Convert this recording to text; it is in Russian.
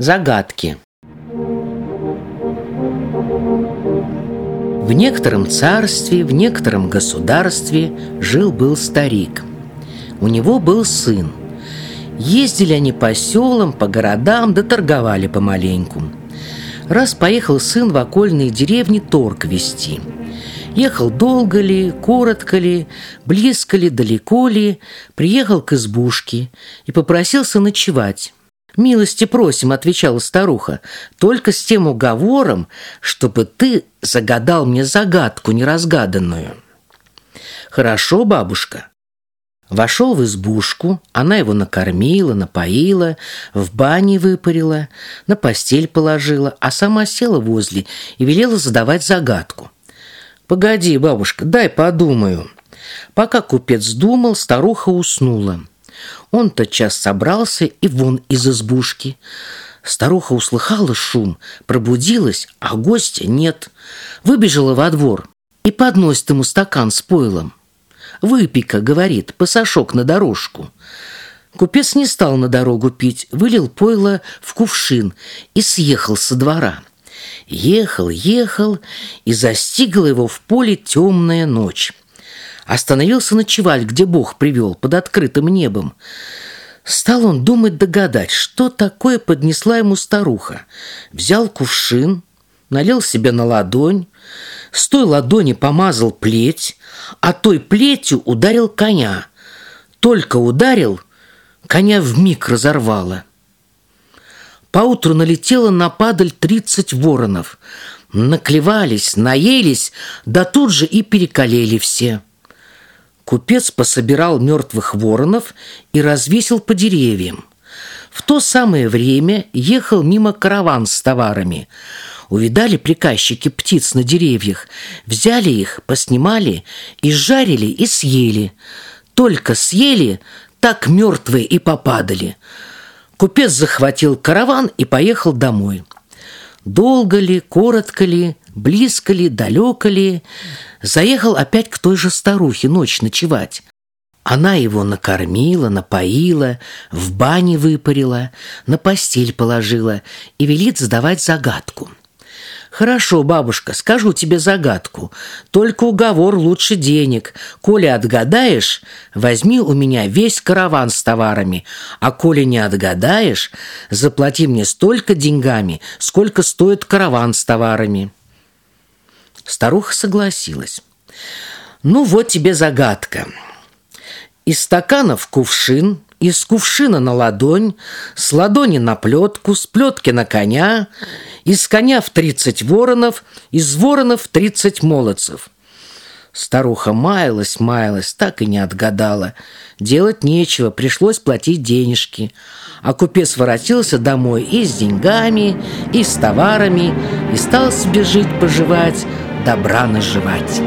Загадки. В некотором царстве, в некотором государстве жил-был старик. У него был сын. Ездили они по селам, по городам, да торговали помаленьку. Раз поехал сын в окольные деревни торг вести. Ехал долго ли, коротко ли, близко ли, далеко ли, приехал к избушке и попросился ночевать. «Милости просим», — отвечала старуха, «только с тем уговором, чтобы ты загадал мне загадку неразгаданную». «Хорошо, бабушка». Вошел в избушку, она его накормила, напоила, в бане выпарила, на постель положила, а сама села возле и велела задавать загадку. «Погоди, бабушка, дай подумаю». Пока купец думал, старуха уснула. Он тотчас собрался и вон из избушки. Старуха услыхала шум, пробудилась, а гостя нет. Выбежала во двор и подносит ему стакан с пойлом. «Выпей-ка», — говорит, — «пасашок на дорожку». Купец не стал на дорогу пить, вылил пойло в кувшин и съехал со двора. Ехал, ехал, и застигла его в поле темная ночь. Остановился ночевать, где Бог привел, под открытым небом. Стал он думать догадать, что такое поднесла ему старуха. Взял кувшин, налил себе на ладонь, с той ладони помазал плеть, а той плетью ударил коня. Только ударил, коня вмиг разорвало. Поутру налетело на падаль тридцать воронов. Наклевались, наелись, да тут же и перекалели все. Купец пособирал мертвых воронов и развесил по деревьям. В то самое время ехал мимо караван с товарами. Увидали приказчики птиц на деревьях, взяли их, поснимали и жарили и съели. Только съели, так мертвые и попадали. Купец захватил караван и поехал домой. Долго ли, коротко ли, близко ли, далеко ли, заехал опять к той же старухе ночь ночевать. Она его накормила, напоила, в бане выпарила, на постель положила и велит задавать загадку – «Хорошо, бабушка, скажу тебе загадку. Только уговор лучше денег. Коли отгадаешь, возьми у меня весь караван с товарами. А коли не отгадаешь, заплати мне столько деньгами, сколько стоит караван с товарами». Старуха согласилась. «Ну вот тебе загадка. Из стакана в кувшин, из кувшина на ладонь, с ладони на плетку, с плетки на коня, из коня в тридцать воронов, из воронов в тридцать молодцев. Старуха маялась, маялась, так и не отгадала. Делать нечего, пришлось платить денежки. А купец воротился домой и с деньгами, и с товарами, и стал себе жить-поживать, добра наживать.